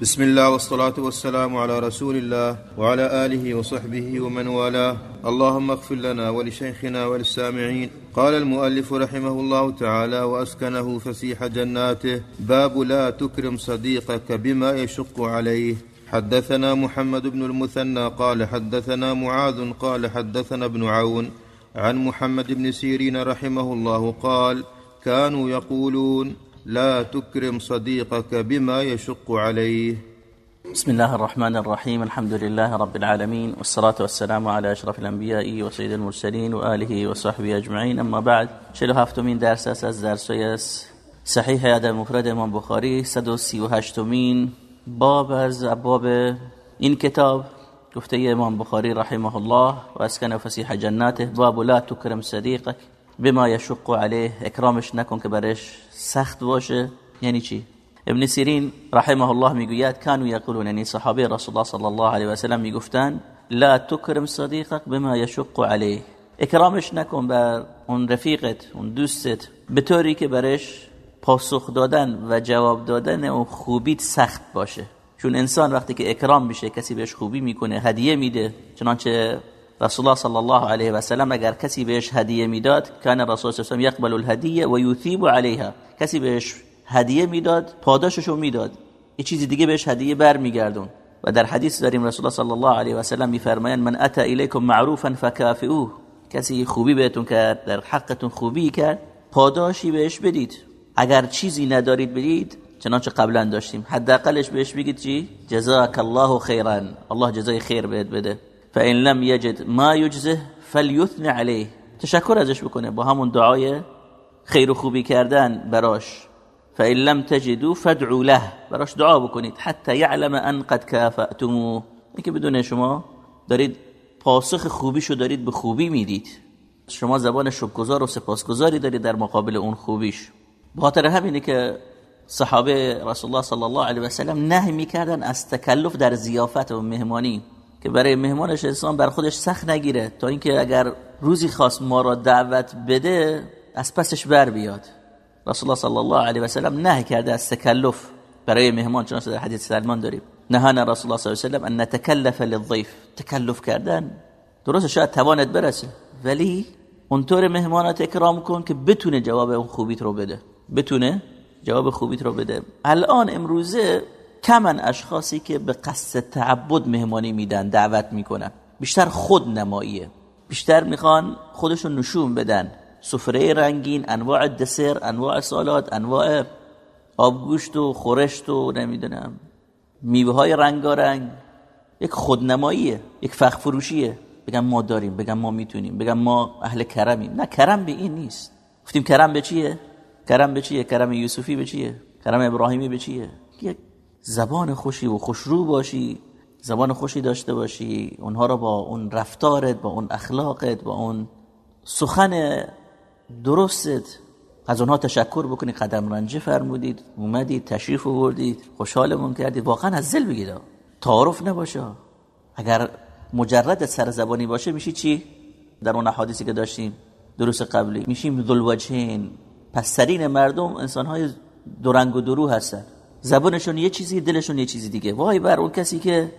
بسم الله والصلاة والسلام على رسول الله وعلى آله وصحبه ومن والاه. اللهم اغفر لنا ولشيخنا وللسامعين. قال المؤلف رحمه الله تعالى وأسكنه فسيح جناته. باب لا تكرم صديقك بما يشق عليه. حدثنا محمد بن المثنى قال حدثنا معاذ قال حدثنا ابن عون عن محمد بن سيرين رحمه الله قال كانوا يقولون لا تكرم صديقك بما يشق عليه. بسم الله الرحمن الرحيم. الحمد لله رب العالمين والصلاة والسلام على أشرف الأنبياء وسيد المرسلين وآله وصحبه أجمعين. أما بعد شلو هفتمين درس از درس صحيح هذا مفرد امام بخاري و سی و هشتمین باب از باب این کتاب. گفته امام بخاری رحمه الله و اسکن فسیح جناته باب لا تکرم صدیقك بما يشق عليه اکرامش نکن که برش سخت باشه. یعنی چی؟ ابن سیرین رحمه الله می‌گوید کانو یقولون یعنی صحابه رسول الله صلی الله علیه و سلم می‌گفتن لا تکرم صدیقك بما يشق عليه اکرامش نکن بر اون رفیقت اون دوستت به طوری که برش پاسخ دادن و جواب دادن اون خوبیت سخت باشه. چون انسان وقتی که اکرام میشه کسی بهش خوبی می‌کنه هدیه میده چنانچه رسول الله صلی الله علیه و سلم اگر کسی بهش هدیه می‌داد کان رسول صلی الله یقبل الهدیه و یثیب علیها کسی بهش هدیه می‌داد پاداششو می‌داد یه چیزی دیگه بهش هدیه برمیگردون و در حدیث داریم رسول الله صلی الله علیه و سلم میفرمایند من اتى الیکم معروفا فکافئوه کسی خوبی بهتون کرد در حقتون خوبی کرد پاداشی بهش بدید اگر چیزی ندارید بدید چنانچه قبلا داشتیم حداقلش بهش بگید چی جزاک الله خیرا الله جزای خیر بهت بده فان لم یجد ما یجزه فلیثن علیه تشکر ازش بکنه با همون دعای خیر و خوبی کردن براش. فان لم تجدوا فادعوا له. براش دعا بکنید. حتی یعلم ان قد کافأتموه. اینکه بدون شما دارید پاسخ خوبیشو دارید به خوبی می‌دید. شما زبان شکرگزار و سپاسگزاری دارید در مقابل اون خوبیش. بخاطر همینه که صحابه رسول الله صلی الله علیه و سلم نهی می‌کردن از تکلف در زیافت و مهمانی. که برای مهمانش انسان بر خودش سخت نگیره تا اینکه اگر روزی خواست ما را دعوت بده از پسش بر بیاد. رسول الله صلی الله علیه و سلم نهی کرده از تکلف برای مهمان چنانچه در حدیث سلمان داریم. نهانا رسول الله صلی الله علیه و سلم ان نتکلف للضيف تکلف کردن درست شاید توانت برسه ولی اونطور مهمانات اکرام کن که بتونه جواب اون خوبیت رو بده. بتونه جواب خوبیت رو بده. الان امروزه کمن اشخاصی که به قصد تعبد مهمانی میدن دعوت می‌کنن. بیشتر خود نماییه. بیشتر می‌خوان خودشون نشون بدن. سفره رنگین انواع دسر انواع سالات انواع آبگوشت و خورشت و نمی‌دونم میوه های رنگارنگ. یک خودنماییه یک فخ فروشیه بگم ما داریم بگم ما می‌تونیم بگم ما اهل کرمیم. نه کرم به این نیست. گفتیم کرم به چیه؟ کرم به چیه؟ کرم یوسفی به چیه؟ کرم ابراهیمی به چیه؟ یک زبان خوشی و خوشرو باشی زبان خوشی داشته باشی اونها رو با اون رفتارت با اون اخلاقت با اون سخن درستت از اونها تشکر بکنی. قدم رنجه فرمودید اومدید تشریف آوردید خوشحالمون کردید. واقعا از دل بگید تعارف نباشه اگر مجرد سر زبانی باشه میشی چی؟ در اون حادثی که داشتیم دروس قبلی میشیم ذوالوجهین. پس سرین مردم انسان های دورنگ و درو هستن. زبانشون یه چیزی دلشون یه چیزی دیگه. وای بر اون کسی که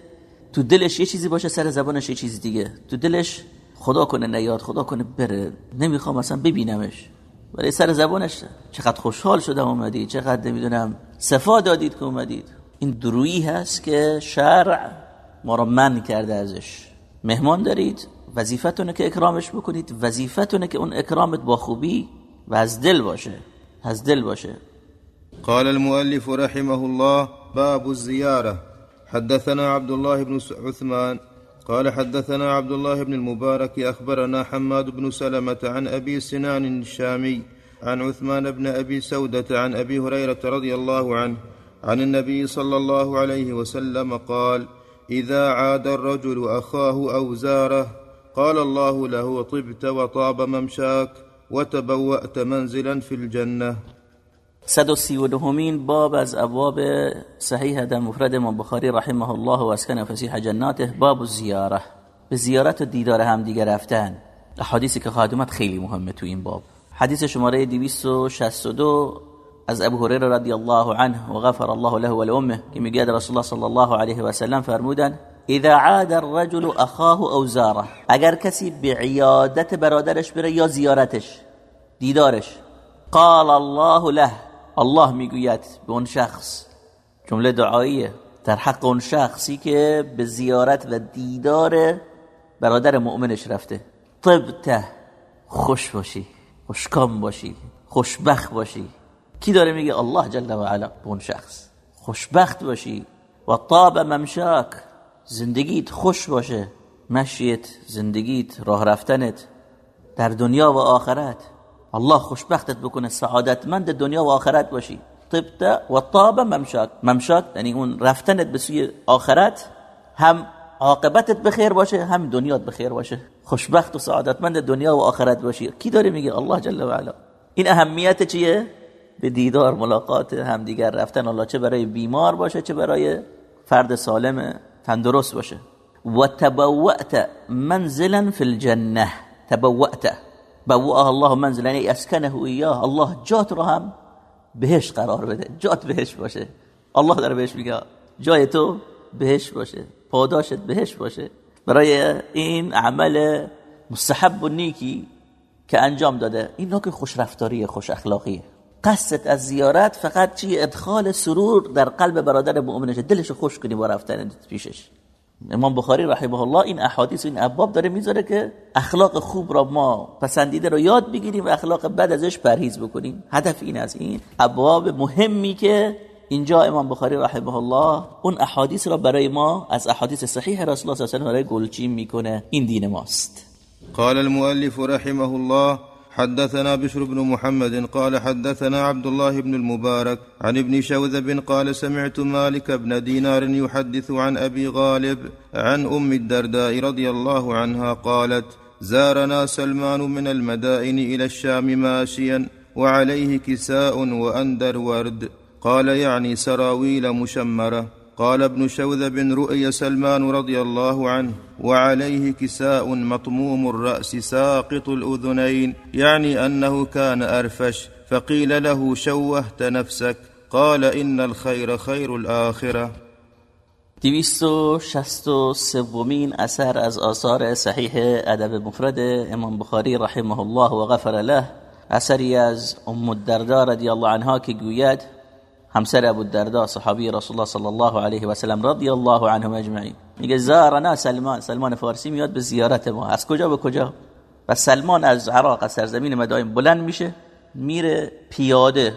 تو دلش یه چیزی باشه سر زبانش یه چیزی دیگه. تو دلش خدا کنه نیاد خدا کنه بره. نمی‌خوام اصلا ببینمش. ولی سر زبانش چقدر خوشحال شدم اومدید چقدر نمی‌دونم صفا دادید که اومدید. این درویی هست که شرع ما را من کرده ازش. مهمان دارید وظیفتونه که اکرامش بکنید. وظیفتونه که اون اکرامت با خوبی و از دل باشه. از دل باشه. قال المؤلف رحمه الله باب الزيارة. حدثنا عبد الله بن عثمان قال حدثنا عبد الله بن المبارك أخبرنا حماد بن سلمة عن أبي سنان الشامي عن عثمان بن أبي سودة عن أبي هريرة رضي الله عنه عن النبي صلى الله عليه وسلم قال إذا عاد الرجل أخاه أو زاره قال الله له طبت وطاب ممشاك وتبوأت منزلا في الجنة. 132 باب از ابواب صحیح در مفرد مبخاری بخاری رحمه الله و اسکن فسیح جناته باب زیاره. به زیارت و دیدار هم دیگه رفتن. حدیثی که خادمت خیلی مهمه تو این باب. حدیث شماره 262 از ابو هریره رضی الله عنه و غفر الله له و لامه که میگه رسول الله صلی الله علیه و سلم فرمودن اذا عاد الرجل اخاه او زاره. اگر کسی به عیادت برادرش بره یا زیارتش دیدارش قال الله له. الله می‌گوید به اون شخص. جمله دعاییه. در حق اون شخصی که به زیارت و دیدار برادر مؤمنش رفته. طبته خوش باشی. خوشکام باشی. خوشبخت باشی. کی داره میگه؟ الله جل و علا به اون شخص. خوشبخت باشی. و طاب ممشاک. زندگیت خوش باشه. مشیت زندگیت راه رفتنت. در دنیا و آخرت. الله خوشبختت بکنه سعادتمند دنیا و آخرت باشی. طبت و طاب ممشاک. ممشاک یعنی اون رفتنت به سوی آخرت هم عاقبتت بخیر باشه هم دنیات بخیر باشه. خوشبخت و سعادتمند دنیا و آخرت باشی. کی داره میگه؟ الله جل و علا این اهمیت چیه؟ به دیدار ملاقات همدیگر رفتن. الله چه برای بیمار باشه چه برای فرد سالم تندرست باشه. و تبوأت منزلا فی الجنه تبوأت. بوأه الله منزلا ای اسکنه ایاه. الله جات رو هم بهش قرار بده. جات بهش باشه. الله داره بهش میگه جای تو بهش باشه. پاداشت بهش باشه. برای این عمل مستحب و نیکی که انجام داده. این نوع خوش رفتاری خوش اخلاقیه قصد از زیارت فقط چی؟ ادخال سرور در قلب برادر مؤمنشه. دلش خوش کنی با رفتن پیشش. امام بخاری رحمه الله این احادیث این ابواب داره می‌ذاره که اخلاق خوب را ما پسندیده رو یاد بگیریم و اخلاق بد ازش پرهیز بکنیم. هدف این از این ابواب مهمی که اینجا امام بخاری رحمه الله اون احادیث را برای ما از احادیث صحیح رسول الله صلی الله علیه و برای گلچین می‌کنه. این دین ماست. قال المؤلف رحمه الله حدثنا بشر بن محمد قال حدثنا عبد الله بن المبارك عن ابن شوذب قال سمعت مالك بن دينار يحدث عن أبي غالب عن أم الدرداء رضي الله عنها قالت زارنا سلمان من المدائن إلى الشام ماشيا وعليه كساء وأندر ورد. قال يعني سراويل مشمرة. قال ابن شوذب رؤي سلمان رضي الله عنه وعليه كساء مطموم الرأس ساقط الأذنين يعني أنه كان أرفش فقيل له شوهت نفسك قال إن الخير خير الآخرة دویست و شست و سومین اثر از آثار صحیح ادب مفرد امام بخاری رحمه الله و غفر له اثری از ام الدرداء رضی الله عنها که گوید همسر ابو الدرداء صحابی رسول الله صلی الله علیه و سلم رضی الله عنهم اجمعین. میگه زارنا سلمان. سلمان فارسی میاد به زیارت ما. از کجا به کجا؟ و سلمان از عراق از سرزمین مدائن بلند میشه میره پیاده.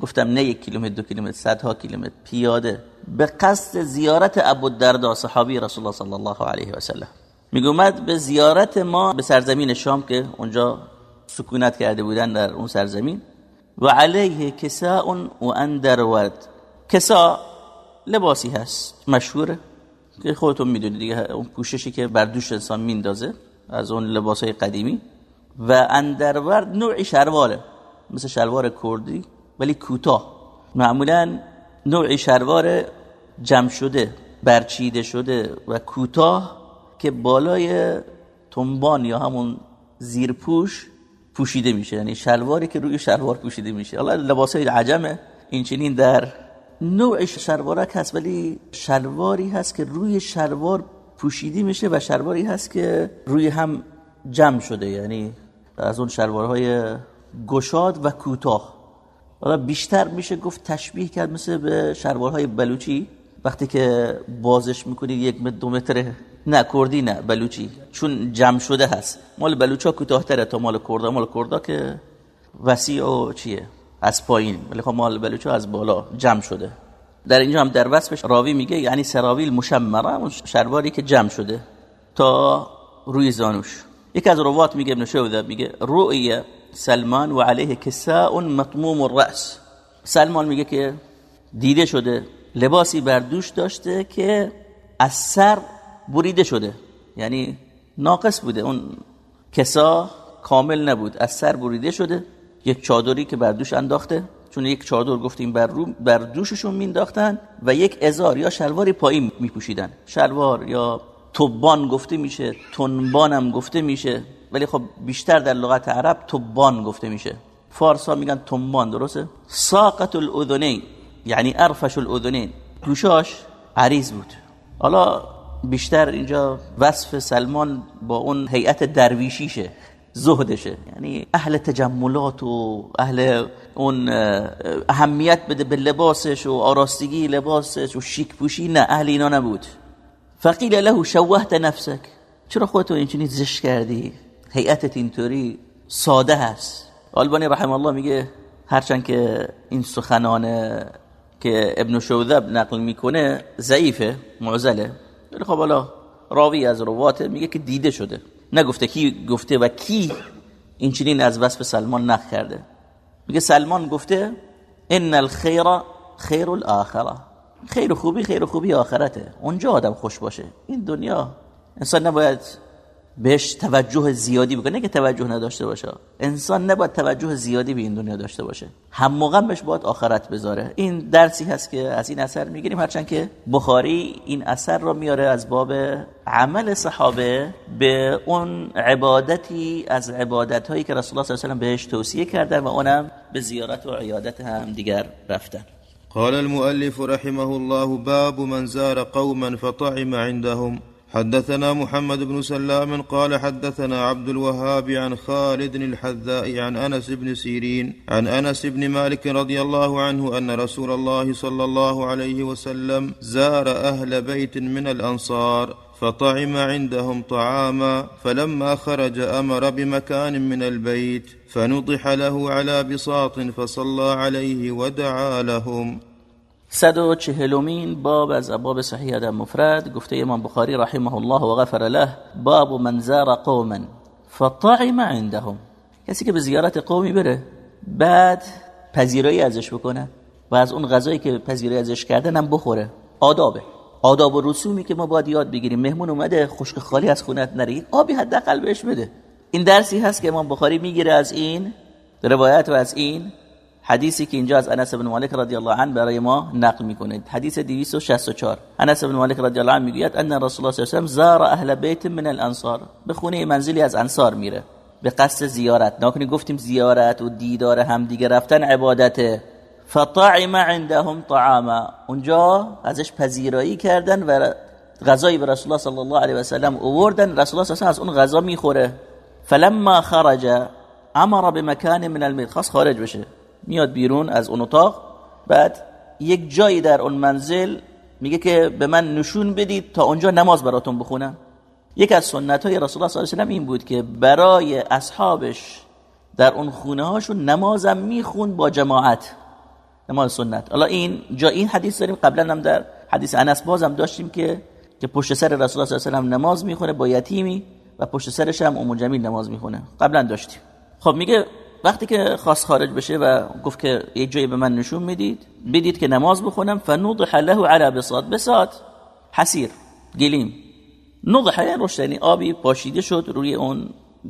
گفتم نه یک کیلومتر دو کیلومتر صدها کیلومتر. پیاده. به قصد زیارت ابو الدرداء صحابی رسول الله صلی الله علیه و سلم. میگه اومد به زیارت ما به سرزمین شام که اونجا سکونت کرده بودن در اون سرزمین. و علیه کساء و اندرورد کسا لباسی هست مشهوره. که خودتون می‌دونید دیگه اون پوششی که بر دوش انسان میندازه از اون لباس های قدیمی. و اندرورد نوعی شلواره مثل شلوار کردی ولی کوتاه. معمولا نوعی شلوار جمع شده برچیده شده و کوتاه که بالای تنبان یا همون زیرپوش پوشیده میشه. یعنی شلواری که روی شلوار پوشیده میشه. حالا لباس های عجمه. این چنین در نوع شلوارک هست ولی شلواری هست که روی شلوار پوشیده میشه و شلواری هست که روی هم جمع شده. یعنی از اون شلوارهای گشاد و کوتاه. حالا بیشتر میشه گفت تشبیه کرد مثل به شلوارهای بلوچی. وقتی که بازش می‌کنید یک متر دو متر نه کردی نه بلوچی چون جمع شده هست. مال بلوچا کوتاه‌تره تا مال کردا. مال کردا که وسیع و چیه؟ از پایین. ولی خب مال بلوچا از بالا جمع شده. در اینجا هم در وصفش راوی میگه یعنی سراویل مشمره اون شلواری که جمع شده تا روی زانوش. یک از روات میگه ابن شوذه میگه رؤی سلمان و علیه کساء مطموم الراس سلمان میگه که دیده شده لباسی بر دوش داشته که از سر بریده شده. یعنی ناقص بوده. اون کسا کامل نبود. از سر بریده شده. یک چادری که بر دوش انداخته. چون یک چادر گفتیم بر, رو بر دوششون مینداختن و یک ازار یا شلواری پایین میپوشیدن. شلوار یا توبان گفته میشه. تنبان هم گفته میشه. ولی خب بیشتر در لغت عرب توبان گفته میشه. فارسا میگن تنبان درسته؟ ساقت الاذنین یعنی ارفش الاذنین. گوشاش عریض بود. حالا بیشتر اینجا وصف سلمان با اون هیئت درویشیشه زهدشه. یعنی اهل تجملات و اهل اون اهمیت بده به لباسش و آراستگی لباسش و شیک پوشی نه اهل اینا نبود. فقیل له شوهت نفسک. چرا خودتو اینجوری زشت کردی؟ هیئتت اینطوری ساده هست. آلبانی رحم الله میگه هرچند که این سخنانه که ابن شوذب نقل می‌کنه ضعیفه معزله. ولی خب حالا راوی از رواته میگه که دیده شده. نگفته کی گفته و کی این چنین از وصف سلمان نقل کرده. میگه سلمان گفته ان الخیر خیر الاخره خیر خوبی خیر خوبی آخرته. اونجا آدم خوش باشه. این دنیا انسان نباید بهش توجه زیادی بکنه. که توجه نداشته باشه. انسان نباید توجه زیادی به این دنیا داشته باشه. هم بهش باید آخرت بذاره. این درسی هست که از این اثر می‌گیریم. هرچند که بخاری این اثر رو میاره از باب عمل صحابه به اون عبادتی از عبادت هایی که رسول الله صلی الله علیه و بهش توصیه کردن و اونم به زیارت و عیادت هم دیگر رفتن. قال المؤلف رحمه الله باب من زار قوما فطعم عندهم. حدثنا محمد بن سلام قال حدثنا عبد الوهاب عن خالد الحذاء عن أنس بن سيرين عن أنس بن مالك رضي الله عنه أن رسول الله صلى الله عليه وسلم زار أهل بيت من الأنصار فطعم عندهم طعاما فلما خرج أمر بمكان من البيت فنضح له على بساط فصلى عليه ودعا لهم صد و چهلومین باب از ابواب صحیح ادب مفرد گفته امام بخاری رحمه الله و غفر له باب من زار قوما فطعم عندهم. کسی که به زیارت قومی بره بعد پذیرایی ازش بکنه و از اون غذایی که پذیرایی ازش کردن هم بخوره. آدابه. آداب و رسومی که ما باید یاد بگیریم. مهمون اومده خشک خالی از خونت نری آبی حداقل بهش بده. این درسی هست که امام بخاری می‌گیره از این روایت و از این. حدیثی که اینجا از انس بن مالک رضی الله عنه برای ما نقل می‌کنه. حدیث 264 انس بن مالک رضی الله عنه می‌گوید ان رسول الله صلی الله علیه و زار اهل بیت من الانصار. به خونه منزلی از انصار میره. به قصد زیارت. ناکنی گفتیم زیارت و دیدار هم دیگه رفتن عبادته. فطعم عندهم طعاما. اونجا ازش پذیرایی کردن و غذایی به رسول الله صلی الله علیه و سلم اووردن رسول الله صلی از اون غذا می‌خوره. فلما خرج امر بمكان من الميت خاص خارج بشه. میاد بیرون از اون اتاق. بعد یک جایی در اون منزل میگه که به من نشون بدید تا اونجا نماز براتون بخونم. یک از سنت های رسول الله صلی الله علیه و این بود که برای اصحابش در اون خونه هاشون نمازم میخون با جماعت. نماز سنت. حالا این جا این حدیث داریم. قبلا هم در حدیث انس بازم داشتیم که که پشت سر رسول الله صلی الله علیه و نماز می‌خونه با یتیمی و پشت سرش هم ام جمیل نماز می‌خونه. قبلا داشتیم. خب میگه وقتی که خواست خارج بشه و گفت که یه جایی به من نشون می‌دید بدید که نماز بخونم فنوضح له على بساط. بساط حسیر گلیم. نضح یعنی روش یعنی آبی پاشیده شد روی اون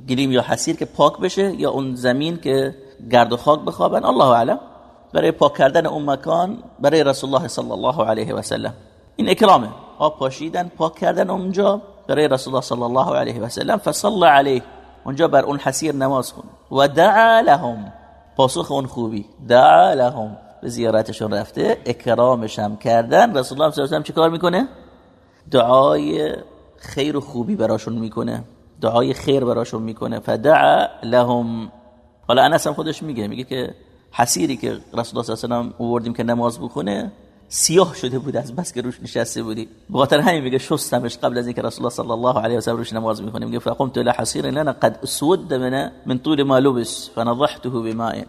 گلیم یا حسیر که پاک بشه یا اون زمین که گرد و خاک بخوابن. الله اعلم. برای پاک کردن اون مکان برای رسول الله صلی الله علیه و سلم. این اکرامه. آب پاشیدن پاک کردن اونجا برای رسول الله صلی الله علیه و سلم. فصلى علیه. اونجا بر اون حسیر نماز خون. و دعا لهم. پاسخ اون خوبی. دعا لهم. به زیارتشون رفته. اکرامش هم کردن. رسول الله صلی الله علیه و چیکار می‌کنه؟ دعای خیر و خوبی براشون می‌کنه. دعای خیر براشون می‌کنه. فدعا لهم. حالا انس هم خودش میگه. میگه که حسیری که رسول الله صلی الله علیه و آوردیم که نماز بخونه سیاه شده بود از بس که روش نشسته بودی. بخاطر همین میگه شستمش قبل از اینکه رسول الله صلی الله علیه و سلم روش نماز میخونه میگه فقمت إلى حصير لنا قد اسود من من طول ما لبس فنضحته بماء.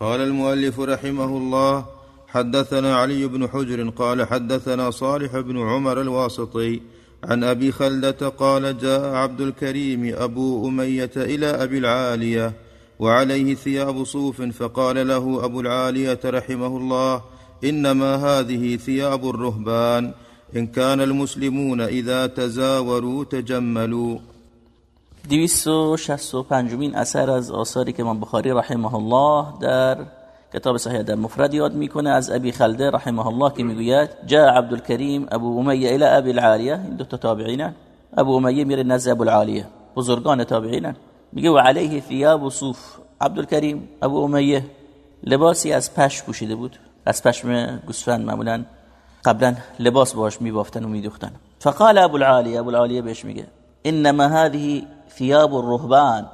قال المؤلف رحمه الله حدثنا علي بن حجر قال حدثنا صالح بن عمر الواسطي عن أبي خلدة قال جاء عبد الكريم أبو أمية إلى أبي العالية وعليه ثياب صوف فقال له أبو العالية رحمه الله انما هذه ثياب الرهبان. ان كان المسلمون اذا تزاوروا تجملوا. دویست و و اثر از آثاری که من بخاری رحمه الله در کتاب صحیح در مفرد یاد می‌کنه. از ابی خلده رحمه الله که می‌گوید جاء عبد الكریم ابو امیه الى ابی العالیه. این دو تا تابعینن. ابو امیه میره نزد ابو العالیه. بزرگان تابعینن. میگه و علیه ثیاب صوف. عبدالکریم ابو امیه لباسی از پش پوشیده بود. از پشم گوسفند معمولا قبلا لباس باش میبافتن و میدوختن. فقال ابو العالی ابو العالی بهش میگه انما هذه ثياب الرهبان.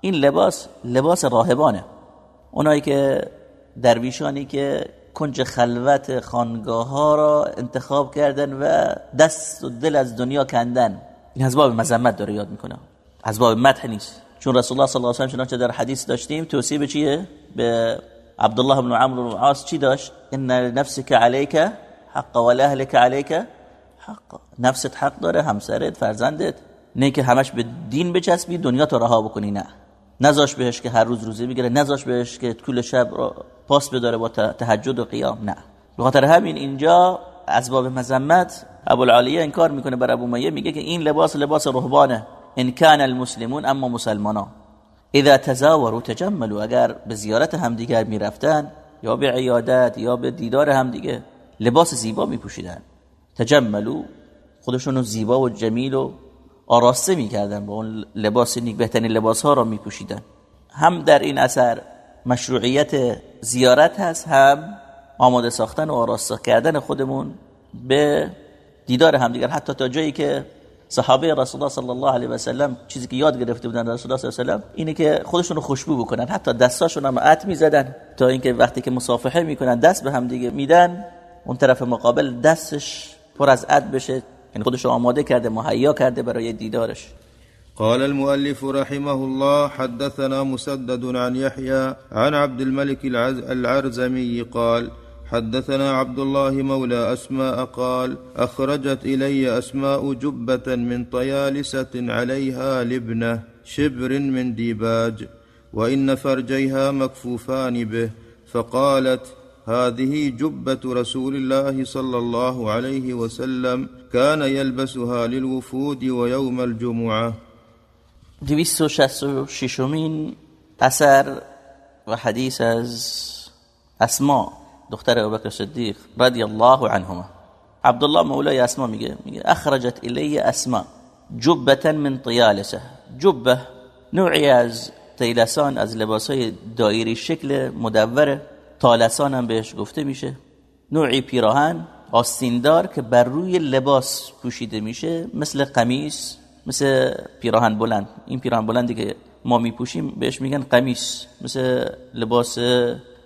این لباس لباس راهبانه. اونایی که درویشانی که کنج خلوت خانگاه ها را انتخاب کردن و دست و دل از دنیا کندن. این از باب مذمت داره یاد می‌کنه. از باب مدح نیست. چون رسول الله صلی الله علیه و سلم در حدیث داشتیم توصیه به چیه؟ به عبدالله بن عمرو بن عاص چی داشت؟ ان نفسك عليك حق ولا اهلك عليك حق. نفست حق داره همسرت فرزندت. نه که همش به دین بچسبی دنیا تو رها بکنی نه. نذاش بهش که هر روز روزه بگیره نذاش بهش که طول شب پاس بداره با تهجد و قیام نه. به خاطر همین اینجا اسباب مذمت ابو العالیه انکار می‌کنه بر ابو میگه که این لباس لباس رهبانه. ان کان المسلمون اما مسلمانا. اذا تزاوروا تجملوا اگر به زیارت همدیگر می‌رفتن یا به عیادت یا به دیدار همدیگه لباس زیبا میپوشیدن. تجملوا خودشونو زیبا و جمیل و آراسته می‌کردن با اون لباس نیک بهترین لباس ها را میپوشیدن. هم در این اثر مشروعیت زیارت هست هم آماده ساختن و آراسته کردن خودمون به دیدار همدیگر. حتی تا جایی که صحابه رسول الله صلی الله علیه و سلم چیزی که یاد گرفته بودن رسول الله صلی الله علیه و سلم اینه که خودشون رو خوشبو بکنن. حتی دستاشون هم عط می‌زدن تا اینکه وقتی که مصافحه می‌کنن دست به هم دیگه میدن اون طرف مقابل دستش پر از عد بشه. یعنی خودش آماده کرده مهیا کرده برای دیدارش. قال المؤلف رحمه الله حدثنا مسدد عن يحيى عن عبد الملك العرزمي قال حدثنا عبد الله مولى أسماء قال أخرجت إلي أسماء جبة من طيالسة عليها لبنة شبر من ديباج وإن فرجيها مكفوفان به فقالت هذه جبة رسول الله صلى الله عليه وسلم كان يلبسها للوفود ويوم و ششمین اثر و حدیث از اسما دختر ابوبکر صدیق رضی الله عنهما. عبدالله مولای اسما میگه میگه اخرجت الی اسما جبتا من طیالسه. جبه نوعی از تیلسان از لباسای دایری شکل مدوره تالسان هم بهش گفته میشه. نوعی پیراهن آستیندار که بر روی لباس پوشیده میشه مثل قمیس مثل پیراهن بلند. این پیراهن بلندی که ما میپوشیم بهش میگن قمیس مثل لباس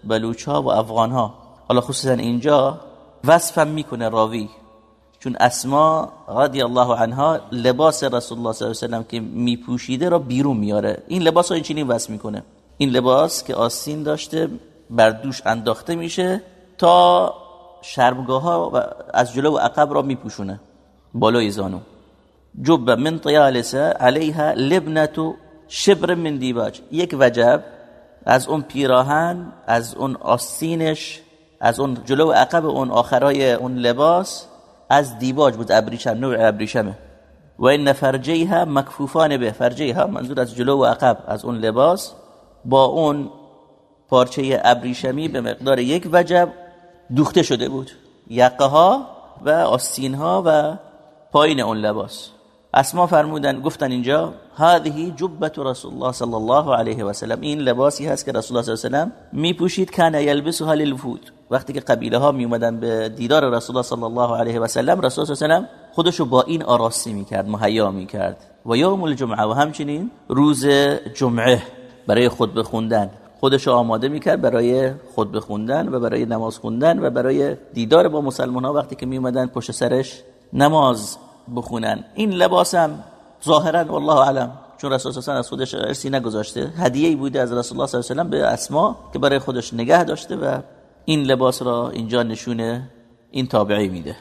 بلوچ ها و افغان ها حالا خصوصا اینجا وصفم می‌کنه راوی چون اسما رضی الله عنها لباس رسول الله صلی الله علیه و که میپوشیده را بیرون میاره این لباس این چنین وصف می‌کنه. این لباس که آستین داشته بر دوش انداخته میشه تا شرمگاه ها و از جلو و عقب را میپوشونه. بالای زانو. جب من طیالسه علیها لبنتو شبر من دیباج. یک وجب از اون پیراهن از اون آستینش از اون جلو و عقب اون آخرای اون لباس از دیباج بود ابریشم نوع ابریشمه. و این فرجیها مکفوفان به فرجیها منظور از جلو و عقب از اون لباس با اون پارچه ابریشمی به مقدار یک وجب دوخته شده بود. یقه ها و آستین ها و پایین اون لباس. اسما فرمودن گفتن اینجا هذه جبت رسول الله صلی الله علیه و سلم. این لباسی هست که رسول الله صلی الله علیه و سلم می پوشید کان یلبسها للوفود. وقتی که قبیله ها می اومدن به دیدار رسول الله صلی الله علیه و سلم رسول الله صلی الله خودشو با این آراستی می‌کرد مهیا می‌کرد. و یوم الجمعه و همچنین روز جمعه برای خود بخوندن. خودش آماده می‌کرد برای خود بخوندن و برای نماز خوندن و برای دیدار با مسلمان ها وقتی که می اومدن پشت سرش نماز بخونن. این لباسم ظاهرا والله علم چون رسول الله از خودش ارسی نگذاشته هدیه بوده از رسول الله صلی الله علیه و به اسما که برای خودش نگه داشته و این لباس را اینجا نشونه این تابعی میده.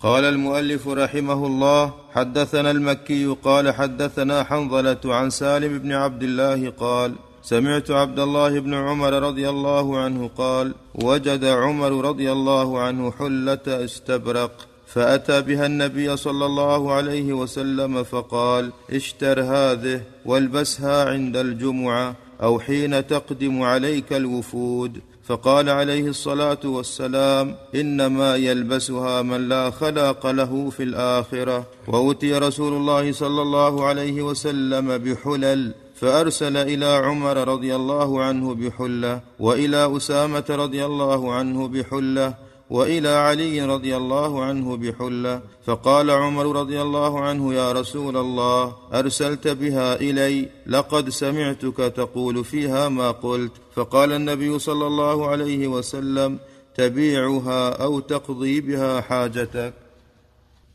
قال المؤلف رحمه الله حدثنا المكي قال حدثنا حنظلة عن سالم بن عبد الله قال سمعت عبد الله بن عمر رضي الله عنه قال وجد عمر رضي الله عنه حلة استبرق فأتى بها النبي صلى الله عليه وسلم فقال اشتر هذه والبسها عند الجمعة أو حين تقدم عليك الوفود. فقال عليه الصلاة والسلام إنما يلبسها من لا خلاق له في الآخرة. وأوتي رسول الله صلى الله عليه وسلم بحلل فأرسل إلى عمر رضي الله عنه بحلة وإلى أسامة رضي الله عنه بحلة وإلى علي رضي الله عنه بحلة فقال عمر رضي الله عنه يا رسول الله أرسلت بها إلي لقد سمعتك تقول فيها ما قلت. فقال النبي صلى الله عليه وسلم تبيعها أو تقضي بها حاجتك.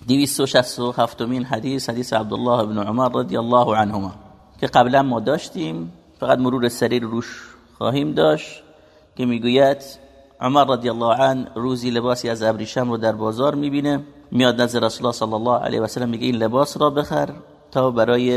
دویست و هفتمین حدیث حدیث عبدالله بن عمر رضی الله عنهما که قبلا ما داشتیم فقط مرور سریر روش خواهیم داشت که میگوید عمر رضی الله عنه روزی لباسی از ابریشم رو در بازار می‌بینه. میاد نزد رسول الله صلی الله علیه و سلم میگه این لباس را بخر. تا برای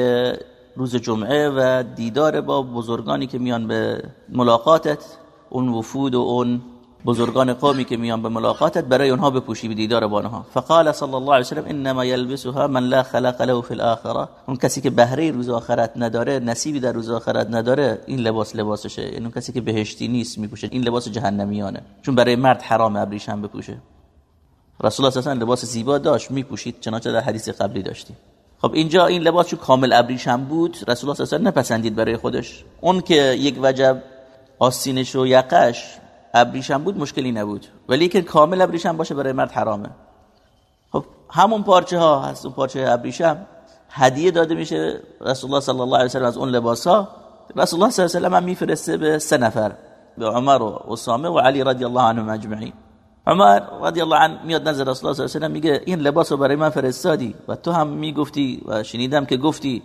روز جمعه و دیدار با بزرگانی که میان به ملاقاتت اون وفود و اون بزرگان قومی که میان به ملاقاتت برای اونها بپوشی به دیدار با اونها فقال صلی الله علیه و سلم انما يلبسها من لا خلق له في الاخره. اون کسی که بهره روز آخرت نداره نصیبی در روز آخرت نداره این لباس لباسشه. این اون کسی که بهشتی نیست میپوشه. این لباس جهنمیانه. چون برای مرد حرام ابریشم بپوشه. رسول الله صلی لباس زیبا داشت میپوشید. چنانچه در حدیث قبلی داشتیم. خب اینجا این لباس چون کامل ابریشم بود رسول الله صلی نپسندید برای خودش. اون که یک وجب آستینش و یقش ابریشم بود مشکلی نبود. ولی که کامل ابریشم باشه برای مرد حرامه. خب همون پارچه ها هست اون پارچه ابریشم هدیه داده میشه رسول الله صلی الله علیه و سلم از اون لباس ها رسول الله صلی الله علیه و سلم میفرسته به سه نفر به عمر و اسامه و علی رضی الله عنهم اجمعین. عمر رضی الله عنه میاد نظر رسول الله صلی الله علیه و سلم میگه این لباس رو برای من فرستادی. و تو هم می‌گفتی و شنیدم که گفتی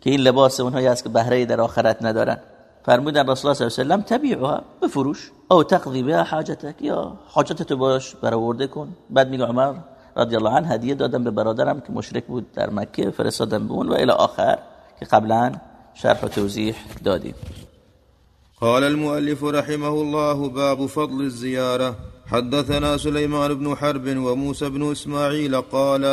که این لباس اونهایی است که بهره در آخرت ندارن. فرمودن رسول الله صلی الله علیه و تبیعها بفروش. او تقضی بها حاجتك یا حاجتت باش برآورده کن. بعد میگه عمر رضی الله عنه هدیه دادم به برادرم که مشرک بود در مکه فرستادم به اون و الی آخر که قبلا شرح و توضیح دادیم. قال المؤلف رحمه الله باب فضل الزيارة حدثنا سليمان بن حرب وموسى بن إسماعيل قال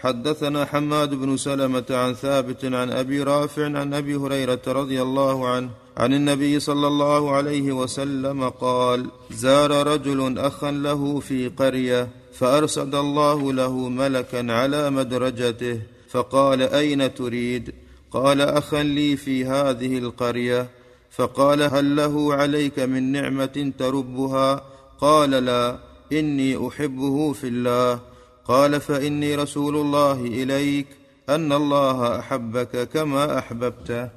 حدثنا حماد بن سلمة عن ثابت عن أبي رافع عن أبي هريرة رضي الله عنه عن النبي صلى الله عليه وسلم قال زار رجل أخا له في قرية فأرسل الله له ملكا على مدرجته فقال أين تريد؟ قال أخا لي في هذه القرية. فقال هل له عليك من نعمة تربها؟ قال لا إني أحبه في الله. قال فاني رسول الله اليك ان الله احبك كما احببته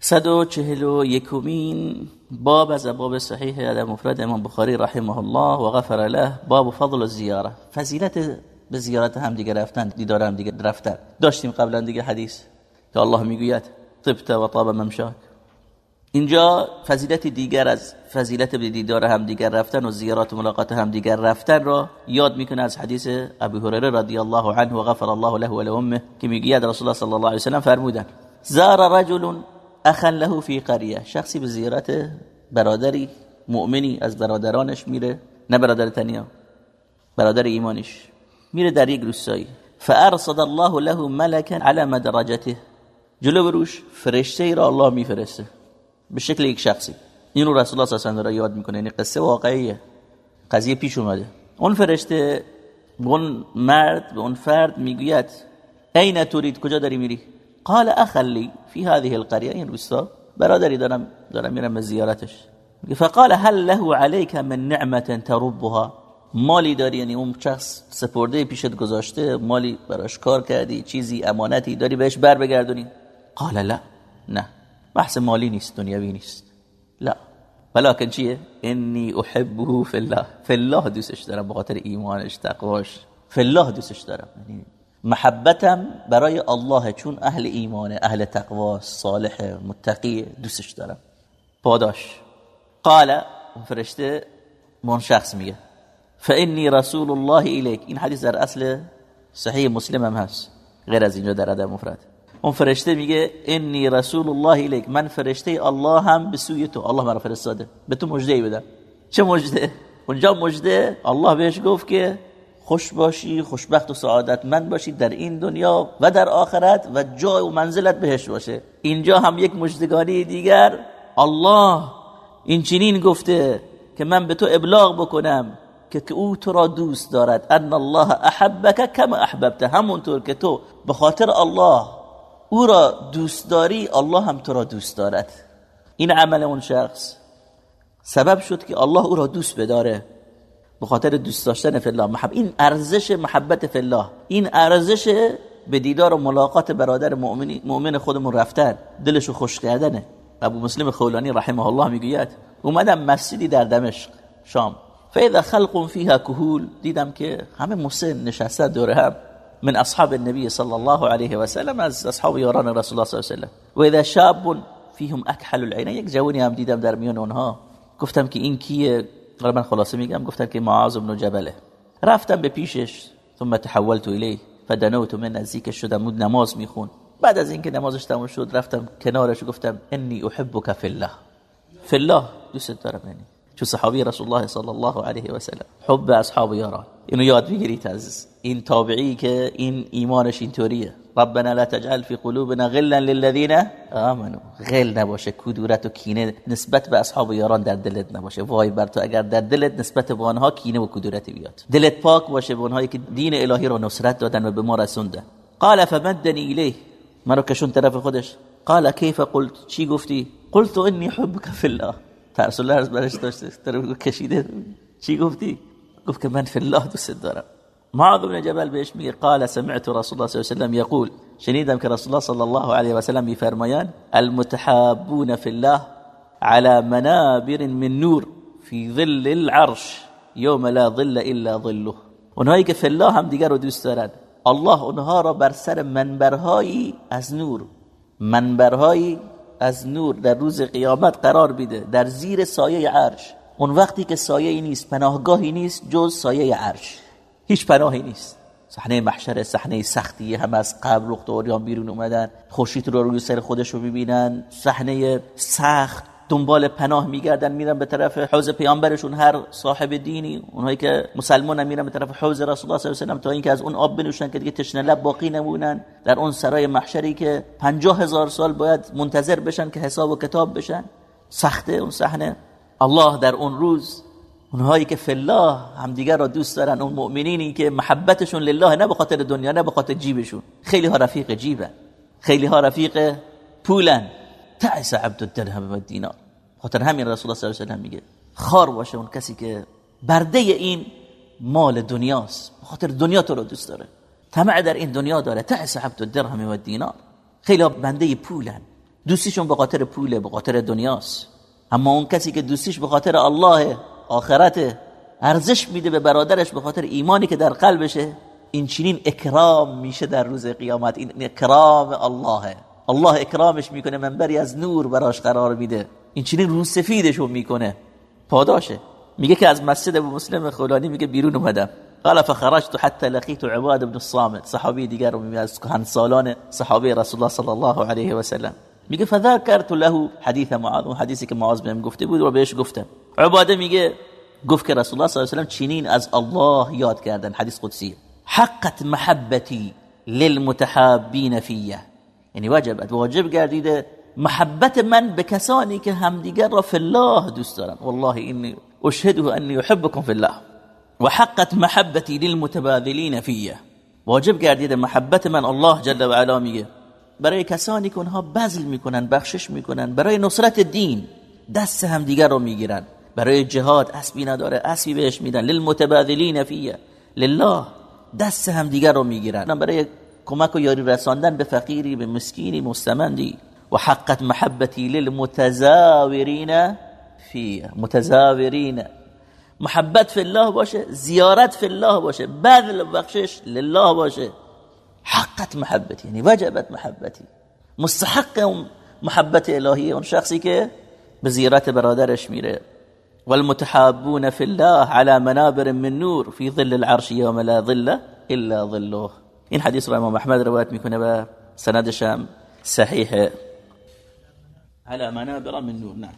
صد و چهل و یکمین باب از باب صحیح ادب مفرد امام بخاری رحمه الله و غفر له باب فضل زیاره. فضیلت به زیارت هم دیگه رفتن دیدار هم دیگه رفتن. داشتیم قبلا دیگه حدیث که الله می‌گوید طبت و طاب ممشاک. اینجا فضیلت دیگر از فضیلت به دیدار هم دیگر رفتن و زیارات و ملاقات هم دیگر رفتن را یاد می‌کنه از حدیث ابی هریره رضی الله عنه و غفر الله له و لامه که می‌گوید رسول الله صلی الله علیه و سلم فرمودن زار رجل اخن له فی قریه. شخصی به زیارت برادری مؤمنی از برادرانش میره نه برادر تنیا برادر ایمانش میره در یک روستایی. فارصد الله له ملکا على مدرجته. جلو بروش فرشته ای را الله میفرسته. به شکل یک شخصی. این رو رسول الله صلی الله علیه و یاد می‌کنه. یعنی قصه واقعیه. قضیه پیش اومده. اون فرشته به اون مرد به اون فرد می‌گوید این ترید کجا داری میری؟ قال اخلی فی هذه القريه این روستا برادری دارم دارم میرم به زیارتش. فقال هل له عليك من نعمه تربها؟ مالی داری؟ یعنی اون شخص سپرده پیشت گذاشته مالی براش کار کردی چیزی امانتی داری بهش بر بگردونی قال لا. نه. بحث مالی نیست دنیوی نیست. لا. ولكن چیه؟ انی احبه فی الله. فی الله دوستش دارم به خاطر ایمانش تقواش. فی الله دوستش دارم. یعنی محبتم برای الله چون اهل ایمانه اهل تقوا صالح متقی دوستش دارم. پاداش. قال فرشته من شخص میگه فانی رسول الله الیک. این حدیث در اصل صحیح مسلم هم هست. غیر از اینجا در ادب مفرد. اون فرشته میگه انی رسول الله الیک من فرشته الله هم به سوی تو. الله مرا فرستاده. به تو مژده بدم. چه مژده؟ اونجا مژده الله بهش گفت که خوش باشی خوشبخت و سعادتمند باشی در این دنیا و در آخرت و جای و منزلت بهش باشه. اینجا هم یک مجدگانی دیگر الله این چنین گفته که من به تو ابلاغ بکنم که او تو را دوست دارد. ان الله احبک کما احببته همونطور که تو به خاطر الله او را دوست داری الله هم تو را دوست دارد. این عمل اون شخص. سبب شد که الله او را دوست بداره. به خاطر دوست داشتن الله محب این ارزش محبت الله. این ارزش به دیدار و ملاقات برادر مؤمنی مؤمن خودمون رفتن. دلشو خوش کردنه. ابو مسلم خولانی رحمه الله می‌گوید اومدم مسجدی در دمشق شام. فاذا خلق فيها كهول دیدم که همه مسن نشسته دور هم. من اصحاب النبي صلى الله عليه وسلم از اصحاب یاران رسول الله صلی الله علیه و سلم و اذا شاب فيهم اكحل العين یک جوانی هم دیدم در میان اونها. گفتم که این کیه؟ من خلاصه میگم گفتن که معاذ بن جبله. رفتم به پیشش ثم تحولت الیه فدنوت من نزدیک شدم نماز میخون. بعد از اینکه نمازش تموم شد رفتم کنارش گفتم انی احبک فی الله. فی الله دوست دارم یعنی. چون صحابی رسول الله صلی الله علیه و سلم. حب اصحاب یاران. اینو یاد بگیرید عزیز. این تابعی که این ایمانش اینطوریه. ربنا لا تجعل في قلوبنا غلا للذين آمنوا. غل نباشه کدورت و کینه نسبت به اصحاب یاران در دلت نباشه. وای بر تو اگر در دلت نسبت به آنها کینه و کدورت بیاد. دلت پاک باشه به آنهایی که دین الهی را نصرت دادن و به ما رسوندن. قال فمدني الیه. مرا کشون طرف خودش. قال كيف قلت؟ چی گفتی؟ قلت اني حبك في الله. ترس الله برش داشته طرف کشیده چی گفتی گفت که من فی الله دوست دارم معاذ بن جبل بهش میگه قال سمعت رسول الله صلی الله علیه و سلم یقول شنیدم که رسول الله صلی الله علیه و سلم میفرمایند المتحابون في الله على منابر من نور في ظل العرش يوم لا ظل إلا ظله. اونهایی که فی الله هم دیگر رو دوست دارن. الله اونها را بر سر منبرهایی از نور. منبرهایی از نور در روز قیامت قرار بیده در زیر سایه عرش. اون وقتی که سایه نیست پناهگاهی نیست جز سایه عرش. هیچ پناهی نیست. صحنه محشر صحنه سختی هم از قبل رخت بیرون اومدن. خورشید رو روی سر خودش رو ببینن صحنه سخت دنبال پناه میگردن میرن به طرف حوض پیامبرشون. هر صاحب دینی اونهایی که مسلمان میرن به طرف حوض رسول الله صلی الله علیه و تا اینکه از اون آب بنوشن که دیگه تشنه لب باقی نمونن. در اون سرای محشری که پنجاه هزار سال باید منتظر بشن که حساب و کتاب بشن. سخته اون صحنه. الله در اون روز اونهایی که فالله همدیگر را دوست دارن اون مؤمنینی که محبتشون لله نه به خاطر دنیا نه به خاطر جیبشون. خیلی ها رفیق جیبن. خیلی ها رفیق پولن. تعس عبد الدرهم و دینار. خاطر همین رسول الله صلی الله علیه و میگه خار باشه اون کسی که برده این مال دنیاست. خاطر دنیا تو رو دوست داره. طمع در این دنیا داره. تعس عبد الدرهم و دینار. خیلی بنده پولن. دوستیشون به خاطر پوله به خاطر دنیاست. اما اون کسی که دوستیش به خاطر الله آخرت ارزش میده به برادرش به خاطر ایمانی که در قلبشه این چنین اکرام میشه در روز قیامت. این اکرام الله. الله اکرامش می‌کنه منبری از نور براش قرار میده. این چنین روز سفیدشو می‌کنه. پاداشه. میگه که از مسجد ابو مسلم خولانی میگه بیرون اومدم. قال فخرجت حتى لقيت عباد بن الصامت. صحابی دیگر رو از سالان صحابه رسول الله صلی الله علیه و سلم. میگه فذاکرت له حدیث معاذ. اون حدیثی که معاذ بهم گفته بود رو بهش گفتم. عباده میگه گفت که رسول الله صلی الله علیه و چنین از الله یاد کردن. حدیث قدسی. حقت محبتی للمتحابین فیه. یعنی واجبت واجب گردیده محبت من به کسانی که همدیگر را فی الله دوست دارن والله اینی اشهده انی احبکم فی الله. و حقت محبتی للمتبادلین فیه. واجب گردیده محبت من الله جل و علا میگه. برای کسانی که اونها بذل می‌کنن بخشش می‌کنن برای نصرت دین دست هم دیگر رو می‌گیرن. برای جهاد اسبی نداره اسبی بهش میدن. للمتبادلین فیه. لله. دست هم دیگر رو می‌گیرن. برای کمک و یاری رساندن به فقیری به مسکینی مستمندی. و حقت محبتی للمتزاورین فیه متزاورین. محبت فی الله باشه زیارت فی الله باشه بذل بخشش لله باشه. حقت محبتی یعنی وجبت محبتی. مستحق محبت الهی اون شخصی که به زیارت برادرش میره. والمتحابون في الله على منابر من نور في ظل العرش يوم لا ظل الا ظله. این حدیث رو إمام أحمد روایت میکنه و سندش هم صحیح على منابر من نور نعم.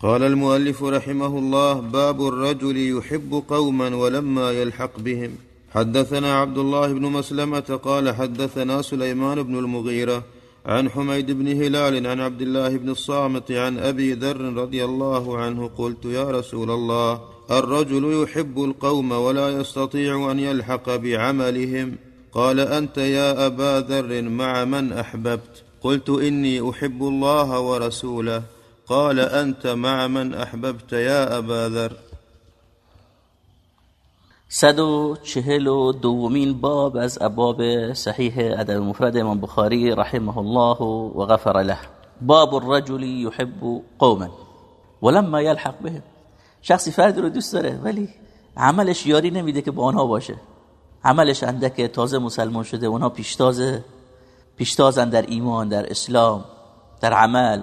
قال المؤلف رحمه الله باب الرجل يحب قوما ولما يلحق بهم. حدثنا عبد الله بن مسلمة قال حدثنا سليمان بن المغيرة عن حميد بن هلال عن عبد الله بن الصامت عن أبي ذر رضي الله عنه قلت يا رسول الله الرجل يحب القوم ولا يستطيع أن يلحق بعملهم. قال أنت يا أبا ذر مع من أحببت؟ قلت إني أحب الله ورسوله. قال أنت مع من أحببت يا أبا ذر؟ صد و چهل و دومین باب از ابواب صحیح ادب مفرد امام بخاری رحمه الله و غفر له. باب الرجل يحب قوما. ولما يلحق بهم. شخصی فردی رو دوست داره ولی عملش یاری نمیده که با آنها باشه. عملش اندکه تازه مسلمان شده اونها پیشتازه. پیشتازن در ایمان در اسلام در عمل.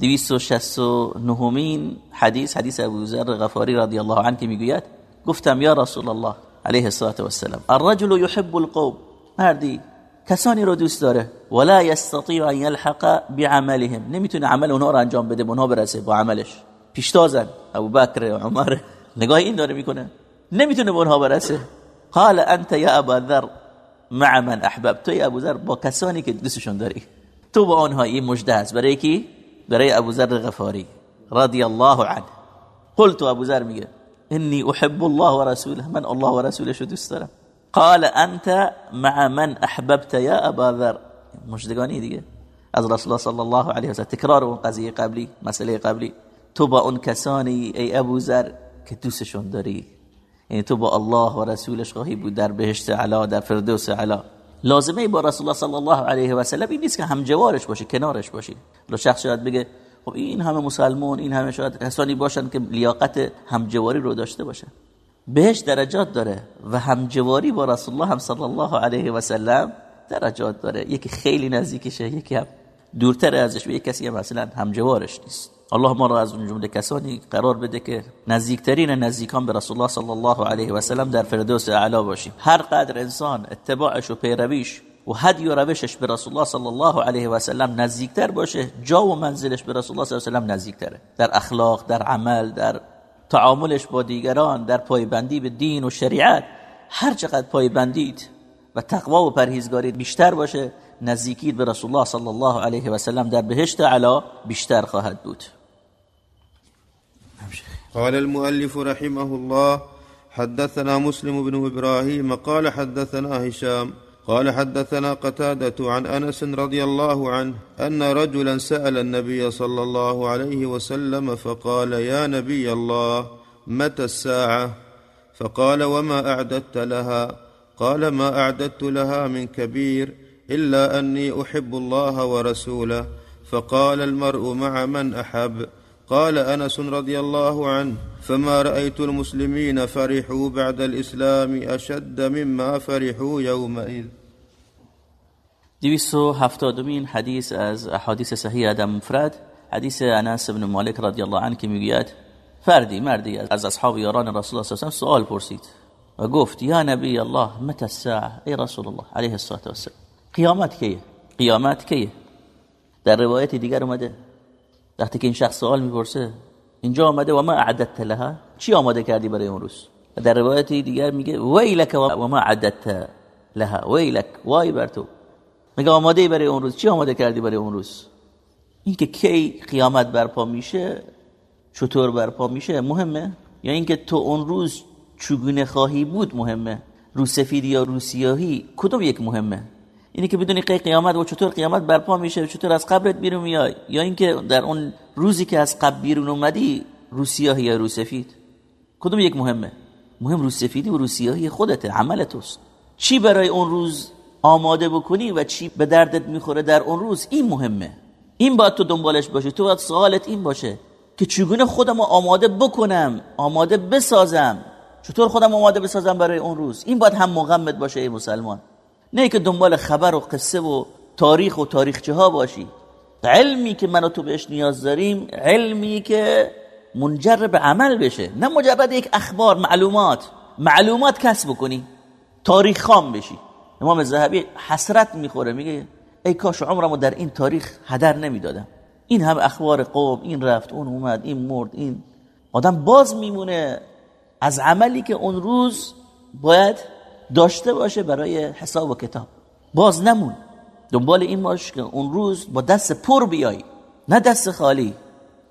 269 مین حدیث حدیث ابو ذر غفاری رضی الله عنه که می‌گوید گفتم یا رسول الله علیه الصلاه و السلام الرجل يحب القوم. مردی کسانی رو دوست داره. ولا يستطيع ان يلحق بعملهم. نمی‌تونه عمل اونها رو انجام بده به اونها برسه با عملش. پیشتازن. ابو بکر عمر. نگاه این داره می‌کنه. نمی‌تونه به اونها برسه. قال انت یا ابا ذر مع من احببت تو ابو ذر با کسانی که دوستشون داری. تو با آنها این مجده است برای کی؟ برای ابو ذر غفاری رضی الله عنه. قلت ابو ذر میگه اني احب الله ورسوله. من الله ورسوله شو دوست دارم. قال انت مع من احببت یا ابا ذر. مجدگانی دیگه. از رسول الله صلی الله علیه و سلم. تکرار اون قضیه قبلی مسئله قبلی. تو با اون کسانی ای ابو ذر که دوستشون داری. یعنی تو با الله و رسولش خواهی بود در بهشت علا در فردوس علا. لازمه با رسول الله صلی الله علیه و سلم این نیست که همجوارش باشی کنارش باشی لو شخص شاید بگه خب این همه مسلمان این همه شاید کسانی باشن که لیاقت همجواری رو داشته باشن. بهش درجات داره و همجواری با رسول الله هم صلی الله علیه و سلم درجات داره. یکی خیلی نزدیکشه یکی هم دورتر ازش و یک کسی هم مثلا همجوارش نیست. الله ما را از اون جمله کسانی قرار بده که نزدیکترین نزدیکان به رسول الله صلی الله علیه و سلم در فردوس اعلا باشیم. هر قدر انسان اتباعش و پیرویش و هدی و روشش به رسول الله صلی الله علیه و سلم نزدیکتر باشه جا و منزلش به رسول الله صلی الله علیه و سلم نزدیکتره. در اخلاق در عمل در تعاملش با دیگران در پایبندی به دین و شریعت هر چقدر پایبندید و تقوا و پرهیزگاری بیشتر باشه نزدیکیت به رسول الله صلی الله علیه و سلم در بهشت علا بیشتر خواهد بود. قال المؤلف رحمه الله حدثنا مسلم بن إبراهيم قال حدثنا هشام قال حدثنا قتادة عن انس رضي الله عنه ان رجلا سأل النبي صلى الله عليه وسلم فقال يا نبي الله متى الساعة؟ فقال وما اعددت لها؟ قال ما اعددت لها من كبير إلا أني أحب الله ورسوله. فقال المرء مع من أحب. قال أنس رضي الله عنه فما رأيت المسلمين فرحوا بعد الإسلام أشد مما فرحوا يومئذ. دویست و هفتادمین حدیث از احادیث صحیح آدم مفرد. حدیث انس بن مالک رضی الله عنه که میگوید فردی مردی از اصحاب یاران رسول الله صلی سوال پرسید و گفت یا نبی الله متى الساعة؟ ای رسول الله علیه الصلاة والسلام. قیامت کیه؟ قیامت کیه؟ در روایت دیگر اومده. وقتی که این شخص سوال می‌پرسه اینجا آمده و ما اعددت لها؟ چی آماده کردی برای اون روز؟ در روایت دیگر میگه ویلک و ما اعددت لها. ویلک وای بر تو. میگه آماده برای اون روز. چی آماده کردی برای اون روز؟ اینکه کی قیامت برپا میشه چطور برپا میشه مهمه؟ یا اینکه تو اون روز چگونه خواهی بود مهمه؟ رو سفیدی یا رو سیاهی کدوم یک مهمه؟ اینی که بدونی قی قیامت و چطور قیامت برپا میشه و چطور از قبرت بیرون میای. یا اینکه در اون روزی که از قبر بیرون اومدی رو سیاهی یا رو سفید. کدوم یک مهمه؟ مهم رو سفیدی و رو سیاهی خودته عمل توست. چی برای اون روز آماده بکنی و چی به دردت می‌خوره در اون روز؟ این مهمه. این باید تو دنبالش باشی تو باید سوالت این باشه که چگونه خودم آماده بکنم آماده بسازم. چطور خودم آماده بسازم برای اون روز؟ این باید هم مغمد باشه ای مسلمان. نه که دنبال خبر و قصه و تاریخ و تاریخچه ها باشی. علمی که من و تو بهش نیاز داریم علمی که منجر به عمل بشه. نه مجرد یک اخبار معلومات. معلومات کسب کنی. تاریخ خام بشی. امام زهبی حسرت می‌خوره میگه ای کاش عمرمو در این تاریخ هدر نمی‌دادم. این هم اخبار قوم این رفت اون اومد این مرد این. آدم باز میمونه از عملی که اون روز باید داشته باشه برای حساب و کتاب. باز نمون. دنبال این باش که اون روز با دست پر بیای نه دست خالی.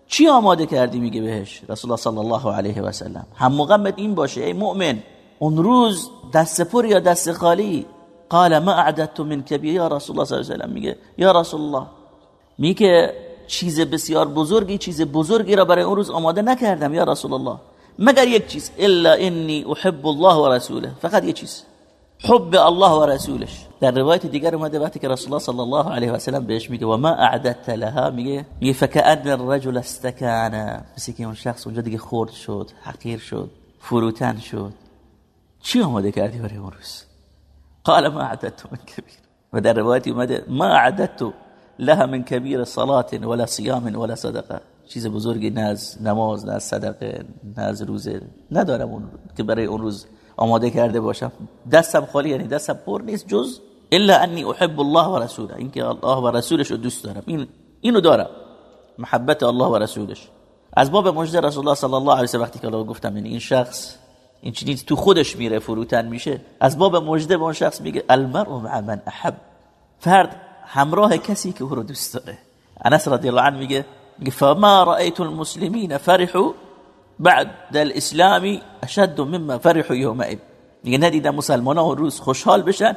چی آماده کردی میگه بهش رسول الله صلی الله علیه و سلم؟ هم مغمد این باشه ای مؤمن. اون روز دست پر یا دست خالی؟ قال ما اعددت من کبیر یا رسول الله صلی الله علیه و میگه یا رسول الله میگه چیز بسیار بزرگی چیز بزرگی را برای اون روز آماده نکردم یا رسول الله مگر یک چیز إلا انی أحب الله و رسوله فقط یک چیز حب الله و رسولش در روایت دیگر اومده وقتی که رسول الله صلی الله علیه و سلم بهش میگه و ما أعددت لها میگه میگه الرجل استکان مثل که اون شخص اونجا دیگه خورد شد حقیر شد فروتن شد چی آماده کردی برای اون روز قال ما أعددت من کبیر و در روایتی اومده ما أعددت لها من کبیر صلاة ولا صیام ولا صدقة چیز بزرگی نه از نماز نه از صدقه نه از روزه ندارم اون که برای اون روز آماده کرده باشم. دستم خالی یعنی دستم پر نیست جز الا انی احب الله و رسوله. اینکه الله و رسولش رو دوست دارم. این اینو دارم. محبت الله و رسولش. از باب مجد رسول الله صلی الله علیه و وقتی که گفتم این شخص این چیزی تو خودش میره فروتن میشه از باب مجده به اون شخص میگه المرء مع من احب. فرد همراه کسی که او رو دوست داره. انس رضی الله عنه میگه فما رأيت المسلمين فرحوا بعد الإسلام أشد مما فرحوا يومئذ. میگه ندیدم مسلمان ها روز خوشحال بشن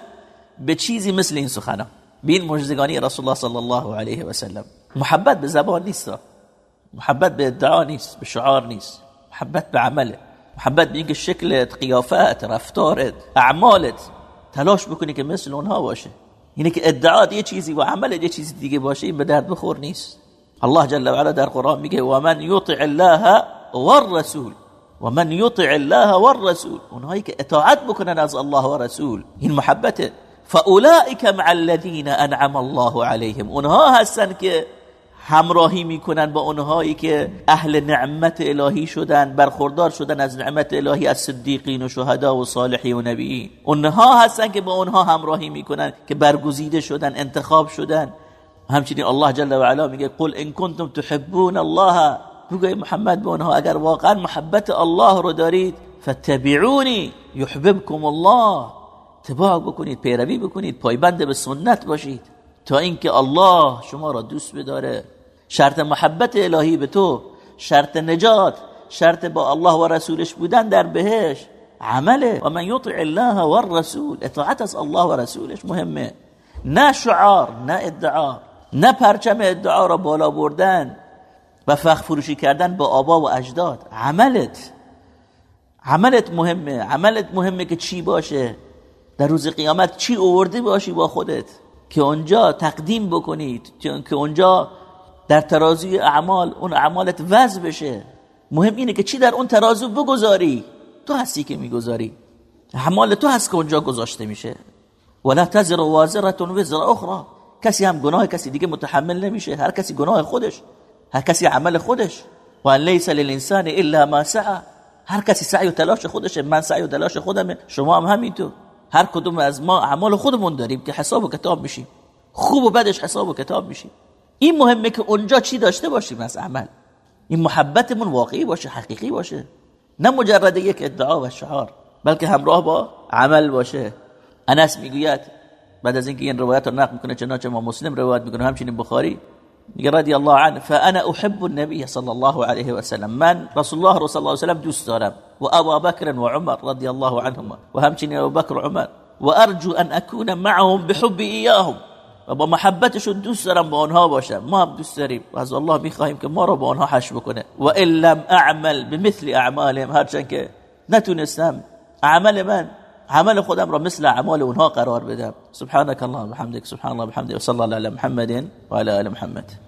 به چیزی مثل این سخنا به این مجزگانی رسول الله صلی الله علیه و سلم. محبت به زبان نیست. محبت به ادعا نیست به شعار نیست. محبت به عمله محبت به اینکه شکلت قیافت رفتارت اعمالت تلاش بکنی که مثل اونها باشه. اینه که ادعات یه چیزی و عمل یه چیزی دیگه باشه این به درد بخور نیست. الله جل و علا در قرآن میگه و من یطع الله والرسول. و من یطع الله والرسول. اونهایی که اطاعت بکنن از الله و رسول این محبته. فاولئک مع الذین انعم الله علیهم. اونها هستن که همراهی می‌کنن با اونهایی که اهل نعمت الهی شدن برخوردار شدن از نعمت الهی از صدیقین و شهدا و صالحی و نبیین. اونها هستن که با اونها همراهی می‌کنن که برگزیده شدن انتخاب شدن. همچنین الله جل و علا میگه قل ان کنتم تحبون الله بگوی محمد به اونها اگر واقعا محبت الله رو دارید فتبعونی یحببکم الله تباع بکنید پیروی بکنید پایبند به سنت باشید تا اینکه الله شما را دوست بداره شرط محبت الهی به تو شرط نجات شرط با الله و رسولش بودن در بهش عمله و من یطع الله و الرسول اطاعت از الله و رسولش مهمه نه شعار نه ادعا نه پرچم ادعا را بالا بردن و فخ فروشی کردن با آبا و اجداد. عملت عملت مهمه عملت مهمه که چی باشه؟ در روز قیامت چی اوورده باشی با خودت؟ که اونجا تقدیم بکنید که اونجا در ترازوی اعمال اون اعمالت وز بشه. مهم اینه که چی در اون ترازو بگذاری؟ تو هستی که می‌گذاری. اعمال تو هست که اونجا گذاشته میشه. ولا تزر وازره وزر اخرى. کسی هم گناه کسی دیگه متحمل نمیشه. هر کسی گناه خودش هر کسی عمل خودش. و لیس للانسان الا ما سعى هر کسی سعی و تلاش خودشه من سعی و تلاش خودمه شما هم همینطور. هر کدوم از ما اعمال خودمون داریم که حساب و کتاب میشیم. خوب و بدش حساب و کتاب میشیم. این مهمه که اونجا چی داشته باشیم از عمل؟ این محبتمون واقعی باشه حقیقی باشه. نه مجرد یک ادعا و شعار بلکه همراه با عمل باشه. انس می‌گوید بعد از اینکه این روایت رو نقل می‌کنه چنانچه ما مسلم روایت می‌کنه همچنین بخاری میگه رضی الله عنه فانا احب النبي صلی الله علیه و سلم من رسول الله صلی الله علیه و سلم دوست دارم و ابا بکر و عمر رضی الله عنهما و همچنین ابو بکر و عمر و ارجو ان اكون معهم بحب اياهم و با محبتشون دوست دارم با آنها باشم ما هم دوست داریم و از الله می‌خواهیم که ما رو با آنها حش بکنه و ان لم اعمل بمثل اعمالهم هرچند که نتونستم عمل من عمل خودم را مثل اعمال اونها قرار بدم سبحانك اللهم وبحمدك سبحان الله وبحمده وصلى الله على محمد وعلى آل محمد.